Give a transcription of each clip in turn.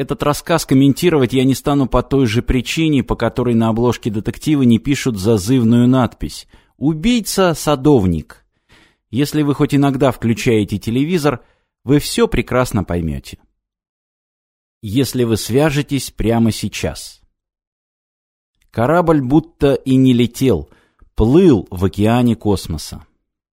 Этот рассказ комментировать я не стану по той же причине, по которой на обложке детектива не пишут зазывную надпись «Убийца-садовник». Если вы хоть иногда включаете телевизор, вы все прекрасно поймете. Если вы свяжетесь прямо сейчас. Корабль будто и не летел, плыл в океане космоса.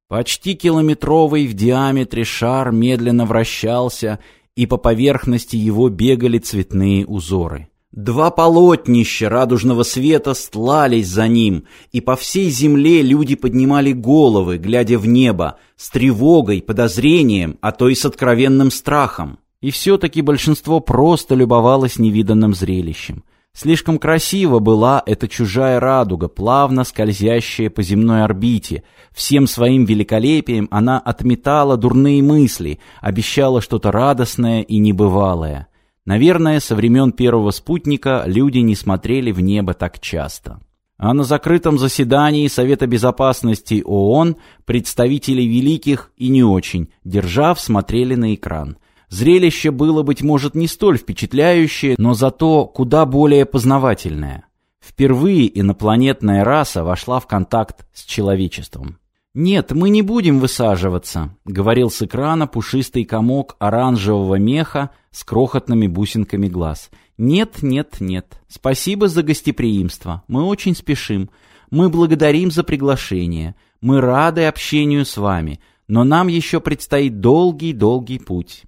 Почти километровый в диаметре шар медленно вращался, и по поверхности его бегали цветные узоры. Два полотнища радужного света стлались за ним, и по всей земле люди поднимали головы, глядя в небо, с тревогой, подозрением, а то и с откровенным страхом. И все-таки большинство просто любовалось невиданным зрелищем. Слишком красиво была эта чужая радуга, плавно скользящая по земной орбите. Всем своим великолепием она отметала дурные мысли, обещала что-то радостное и небывалое. Наверное, со времен первого спутника люди не смотрели в небо так часто. А на закрытом заседании Совета Безопасности ООН представители великих и не очень, держав, смотрели на экран – Зрелище было, быть может, не столь впечатляющее, но зато куда более познавательное. Впервые инопланетная раса вошла в контакт с человечеством. «Нет, мы не будем высаживаться», — говорил с экрана пушистый комок оранжевого меха с крохотными бусинками глаз. «Нет, нет, нет. Спасибо за гостеприимство. Мы очень спешим. Мы благодарим за приглашение. Мы рады общению с вами. Но нам еще предстоит долгий-долгий путь.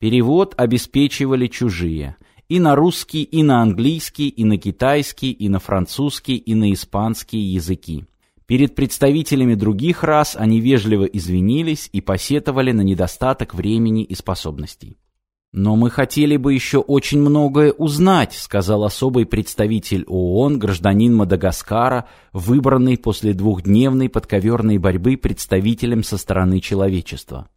Перевод обеспечивали чужие. И на русский, и на английский, и на китайский, и на французский, и на испанский языки. Перед представителями других рас они вежливо извинились и посетовали на недостаток времени и способностей. «Но мы хотели бы еще очень многое узнать», сказал особый представитель ООН, гражданин Мадагаскара, выбранный после двухдневной подковерной борьбы представителем со стороны человечества.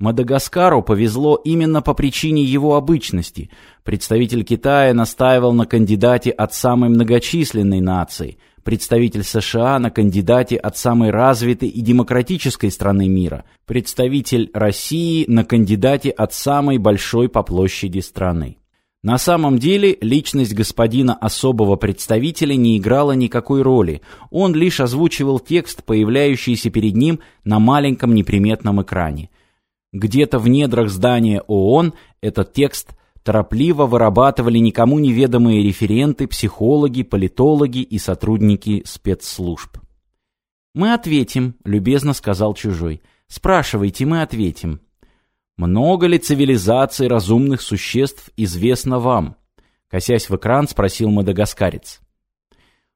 Мадагаскару повезло именно по причине его обычности. Представитель Китая настаивал на кандидате от самой многочисленной нации, представитель США на кандидате от самой развитой и демократической страны мира, представитель России на кандидате от самой большой по площади страны. На самом деле личность господина особого представителя не играла никакой роли, он лишь озвучивал текст, появляющийся перед ним на маленьком неприметном экране. Где-то в недрах здания ООН этот текст торопливо вырабатывали никому неведомые референты, психологи, политологи и сотрудники спецслужб. «Мы ответим», — любезно сказал чужой. «Спрашивайте, мы ответим». «Много ли цивилизаций разумных существ известно вам?» Косясь в экран, спросил мадагаскарец.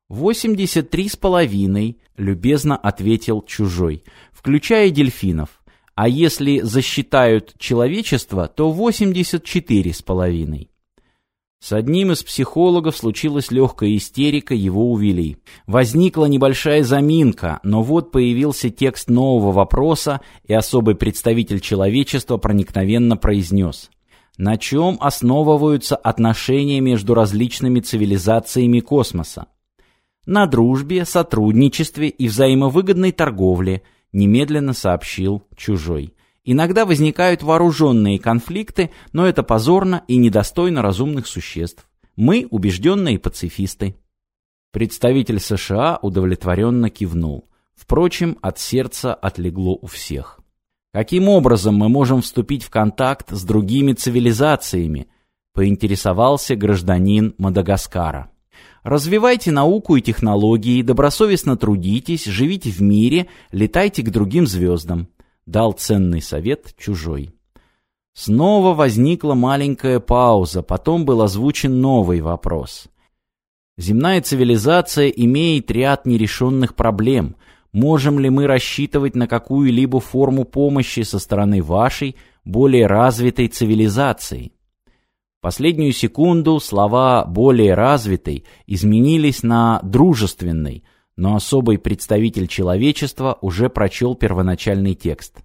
«Восемьдесят три с половиной», — любезно ответил чужой, «включая дельфинов а если засчитают человечество, то 84 с половиной. С одним из психологов случилась легкая истерика, его увели. Возникла небольшая заминка, но вот появился текст нового вопроса, и особый представитель человечества проникновенно произнес. На чем основываются отношения между различными цивилизациями космоса? На дружбе, сотрудничестве и взаимовыгодной торговле – немедленно сообщил чужой. Иногда возникают вооруженные конфликты, но это позорно и недостойно разумных существ. Мы убежденные пацифисты. Представитель США удовлетворенно кивнул. Впрочем, от сердца отлегло у всех. Каким образом мы можем вступить в контакт с другими цивилизациями? Поинтересовался гражданин Мадагаскара. Развивайте науку и технологии, добросовестно трудитесь, живите в мире, летайте к другим звездам. Дал ценный совет чужой. Снова возникла маленькая пауза, потом был озвучен новый вопрос. Земная цивилизация имеет ряд нерешенных проблем. Можем ли мы рассчитывать на какую-либо форму помощи со стороны вашей, более развитой цивилизации? Последнюю секунду слова «более развитый» изменились на «дружественный», но особый представитель человечества уже прочел первоначальный текст.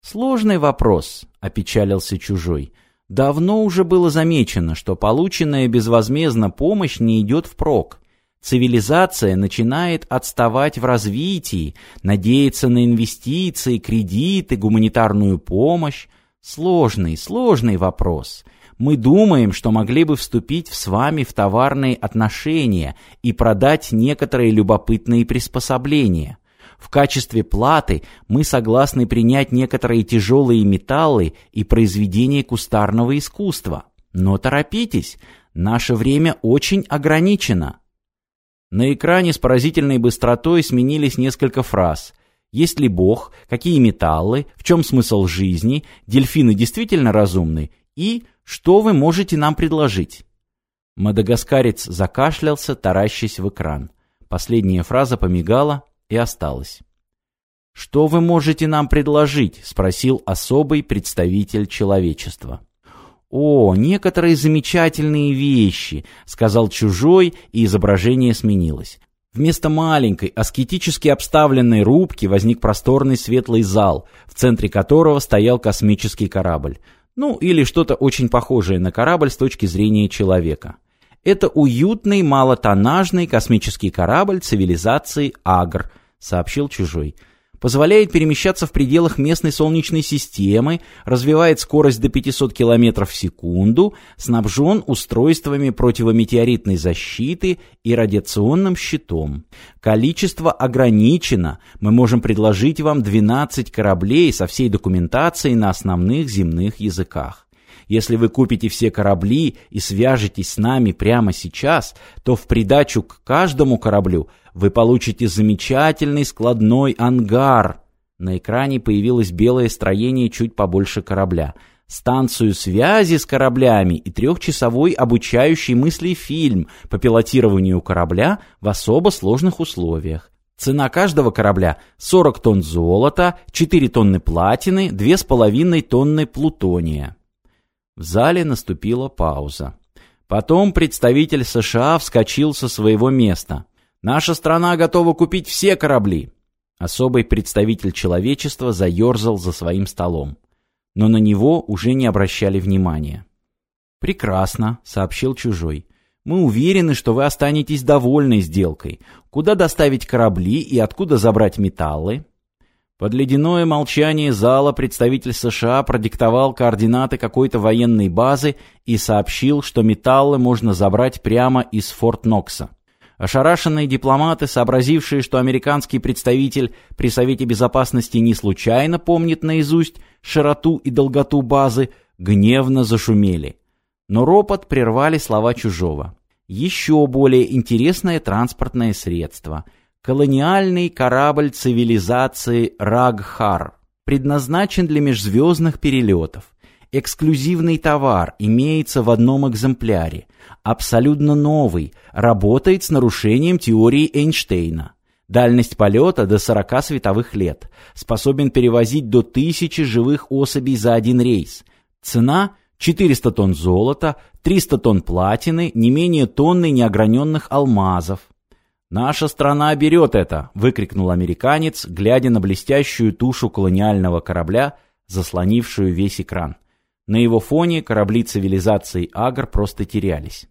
«Сложный вопрос», — опечалился чужой. «Давно уже было замечено, что полученная безвозмездно помощь не идет впрок. Цивилизация начинает отставать в развитии, надеяться на инвестиции, кредиты, гуманитарную помощь. Сложный, сложный вопрос. Мы думаем, что могли бы вступить с вами в товарные отношения и продать некоторые любопытные приспособления. В качестве платы мы согласны принять некоторые тяжелые металлы и произведения кустарного искусства. Но торопитесь, наше время очень ограничено. На экране с поразительной быстротой сменились несколько фраз. Есть ли Бог? Какие металлы? В чем смысл жизни? Дельфины действительно разумны? И что вы можете нам предложить? Мадагаскарец закашлялся, таращась в экран. Последняя фраза помигала и осталась. «Что вы можете нам предложить?» — спросил особый представитель человечества. «О, некоторые замечательные вещи», — сказал чужой, и изображение сменилось. Вместо маленькой, аскетически обставленной рубки возник просторный светлый зал, в центре которого стоял космический корабль. Ну, или что-то очень похожее на корабль с точки зрения человека. Это уютный, малотоннажный космический корабль цивилизации Агр, сообщил чужой позволяет перемещаться в пределах местной Солнечной системы, развивает скорость до 500 км в секунду, снабжен устройствами противометеоритной защиты и радиационным щитом. Количество ограничено, мы можем предложить вам 12 кораблей со всей документацией на основных земных языках. Если вы купите все корабли и свяжетесь с нами прямо сейчас, то в придачу к каждому кораблю вы получите замечательный складной ангар. На экране появилось белое строение чуть побольше корабля. Станцию связи с кораблями и трехчасовой обучающий мысли фильм по пилотированию корабля в особо сложных условиях. Цена каждого корабля 40 тонн золота, 4 тонны платины, 2,5 тонны плутония. В зале наступила пауза. Потом представитель США вскочил со своего места. «Наша страна готова купить все корабли!» Особый представитель человечества заерзал за своим столом. Но на него уже не обращали внимания. «Прекрасно», — сообщил чужой. «Мы уверены, что вы останетесь довольны сделкой. Куда доставить корабли и откуда забрать металлы?» Под ледяное молчание зала представитель США продиктовал координаты какой-то военной базы и сообщил, что металлы можно забрать прямо из Форт Нокса. Ошарашенные дипломаты, сообразившие, что американский представитель при Совете Безопасности не случайно помнит наизусть широту и долготу базы, гневно зашумели. Но ропот прервали слова чужого. Еще более интересное транспортное средство – Колониальный корабль цивилизации Рагхар предназначен для межзвездных перелетов. Эксклюзивный товар имеется в одном экземпляре. Абсолютно новый, работает с нарушением теории Эйнштейна. Дальность полета до 40 световых лет. Способен перевозить до 1000 живых особей за один рейс. Цена 400 тонн золота, 300 тонн платины, не менее тонны неограненных алмазов. «Наша страна берет это!» — выкрикнул американец, глядя на блестящую тушу колониального корабля, заслонившую весь экран. На его фоне корабли цивилизации Агр просто терялись.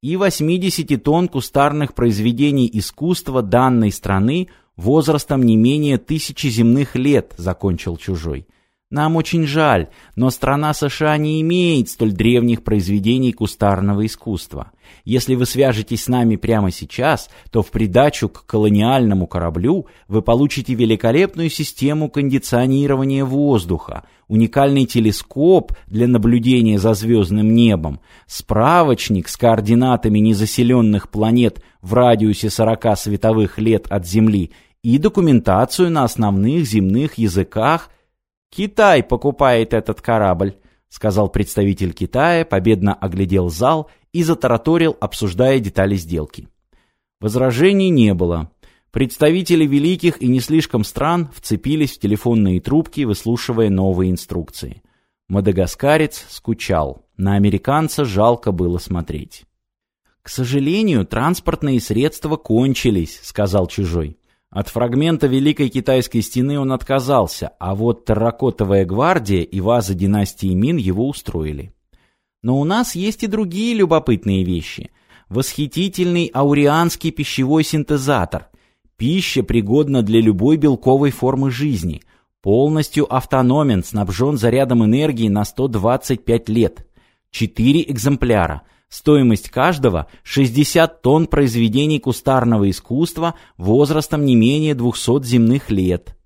И 80 тонн кустарных произведений искусства данной страны возрастом не менее тысячи земных лет, закончил чужой. Нам очень жаль, но страна США не имеет столь древних произведений кустарного искусства. Если вы свяжетесь с нами прямо сейчас, то в придачу к колониальному кораблю вы получите великолепную систему кондиционирования воздуха, уникальный телескоп для наблюдения за звездным небом, справочник с координатами незаселенных планет в радиусе 40 световых лет от Земли и документацию на основных земных языках «Китай покупает этот корабль», — сказал представитель Китая, победно оглядел зал и затараторил, обсуждая детали сделки. Возражений не было. Представители великих и не слишком стран вцепились в телефонные трубки, выслушивая новые инструкции. Мадагаскарец скучал. На американца жалко было смотреть. «К сожалению, транспортные средства кончились», — сказал чужой. От фрагмента Великой Китайской стены он отказался, а вот терракотовая гвардия и ваза династии Мин его устроили. Но у нас есть и другие любопытные вещи. Восхитительный аурианский пищевой синтезатор. Пища пригодна для любой белковой формы жизни. Полностью автономен, снабжен зарядом энергии на 125 лет. 4 экземпляра. Стоимость каждого – 60 тонн произведений кустарного искусства возрастом не менее 200 земных лет.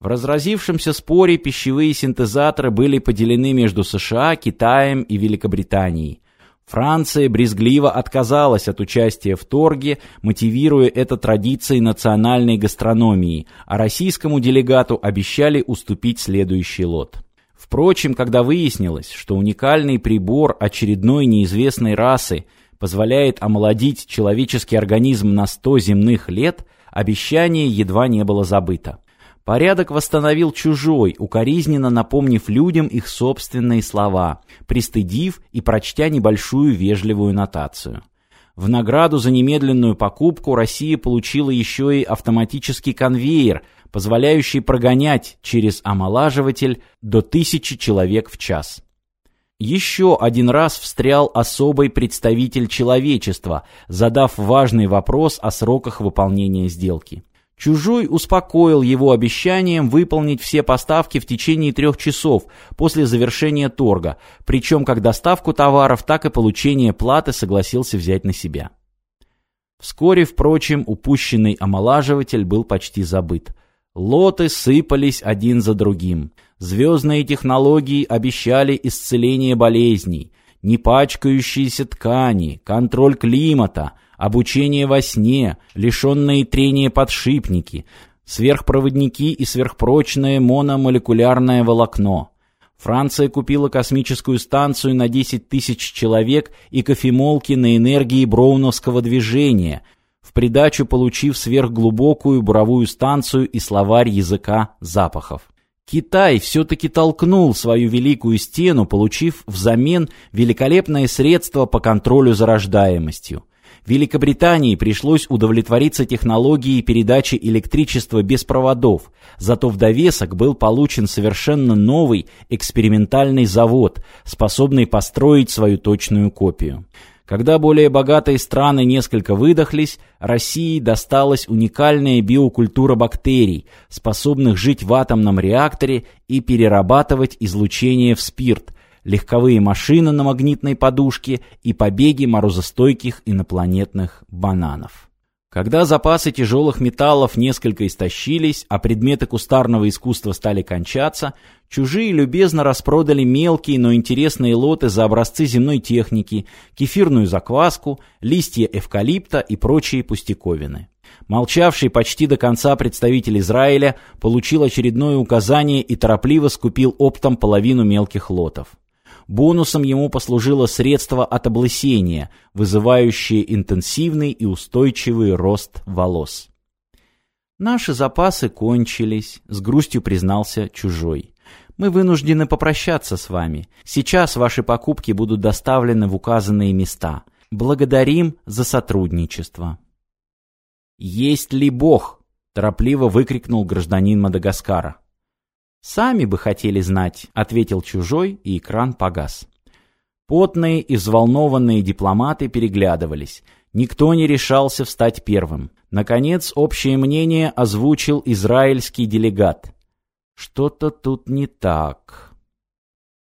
В разразившемся споре пищевые синтезаторы были поделены между США, Китаем и Великобританией. Франция брезгливо отказалась от участия в торге, мотивируя это традицией национальной гастрономии, а российскому делегату обещали уступить следующий лот. Впрочем, когда выяснилось, что уникальный прибор очередной неизвестной расы позволяет омолодить человеческий организм на 100 земных лет, обещание едва не было забыто. Порядок восстановил чужой, укоризненно напомнив людям их собственные слова, пристыдив и прочтя небольшую вежливую нотацию. В награду за немедленную покупку Россия получила еще и автоматический конвейер, позволяющий прогонять через омолаживатель до тысячи человек в час. Еще один раз встрял особый представитель человечества, задав важный вопрос о сроках выполнения сделки. Чужой успокоил его обещанием выполнить все поставки в течение трех часов после завершения торга, причем как доставку товаров, так и получение платы согласился взять на себя. Вскоре, впрочем, упущенный омолаживатель был почти забыт. Лоты сыпались один за другим. Звездные технологии обещали исцеление болезней, не пачкающиеся ткани, контроль климата, обучение во сне, лишенные трения подшипники, сверхпроводники и сверхпрочное мономолекулярное волокно. Франция купила космическую станцию на 10 тысяч человек и кофемолки на энергии броуновского движения, в придачу получив сверхглубокую буровую станцию и словарь языка запахов. Китай все-таки толкнул свою великую стену, получив взамен великолепное средство по контролю за рождаемостью. Великобритании пришлось удовлетвориться технологией передачи электричества без проводов, зато в довесок был получен совершенно новый экспериментальный завод, способный построить свою точную копию. Когда более богатые страны несколько выдохлись, России досталась уникальная биокультура бактерий, способных жить в атомном реакторе и перерабатывать излучение в спирт, легковые машины на магнитной подушке и побеги морозостойких инопланетных бананов. Когда запасы тяжелых металлов несколько истощились, а предметы кустарного искусства стали кончаться, чужие любезно распродали мелкие, но интересные лоты за образцы земной техники, кефирную закваску, листья эвкалипта и прочие пустяковины. Молчавший почти до конца представитель Израиля получил очередное указание и торопливо скупил оптом половину мелких лотов. Бонусом ему послужило средство от облысения, вызывающее интенсивный и устойчивый рост волос. «Наши запасы кончились», — с грустью признался чужой. «Мы вынуждены попрощаться с вами. Сейчас ваши покупки будут доставлены в указанные места. Благодарим за сотрудничество». «Есть ли Бог?» — торопливо выкрикнул гражданин Мадагаскара. «Сами бы хотели знать», — ответил чужой, и экран погас. Потные и взволнованные дипломаты переглядывались. Никто не решался встать первым. Наконец, общее мнение озвучил израильский делегат. «Что-то тут не так».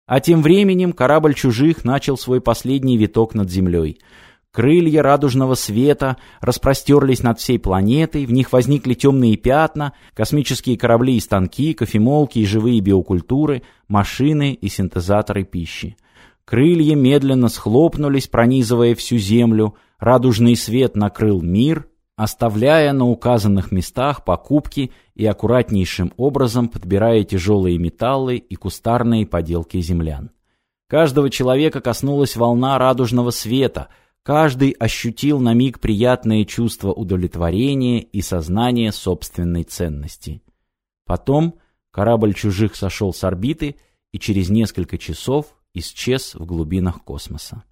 А тем временем корабль чужих начал свой последний виток над землей — Крылья радужного света распростерлись над всей планетой, в них возникли темные пятна, космические корабли и станки, кофемолки и живые биокультуры, машины и синтезаторы пищи. Крылья медленно схлопнулись, пронизывая всю Землю, радужный свет накрыл мир, оставляя на указанных местах покупки и аккуратнейшим образом подбирая тяжелые металлы и кустарные поделки землян. Каждого человека коснулась волна радужного света — Каждый ощутил на миг приятное чувство удовлетворения и сознание собственной ценности. Потом корабль чужих сошел с орбиты и через несколько часов исчез в глубинах космоса.